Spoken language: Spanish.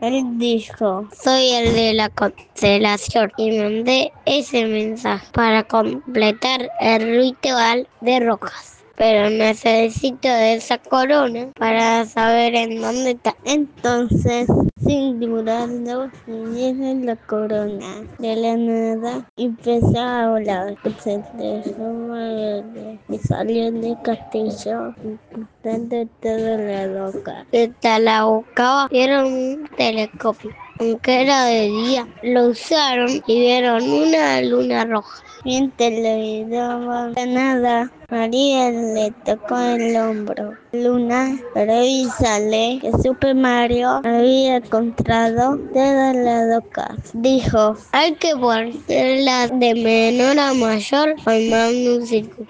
Él dijo, soy el de la constelación y mandé ese mensaje para completar el ritual de Rojas. Pero necesito de esa corona para saber en dónde está. Entonces, sin dudarlo, dieron la corona de la nada y empezó a volar. Se y salió del castillo dando toda la loca. Mientras la buscaba, vieron un telescopio. Aunque era de día, lo usaron y vieron una luna roja. Mientras le ayudaba a nada, María le tocó el hombro. Luna, revísale que Super Mario había encontrado todas las locas. Dijo, hay que ponerla de menor a mayor formando un círculo.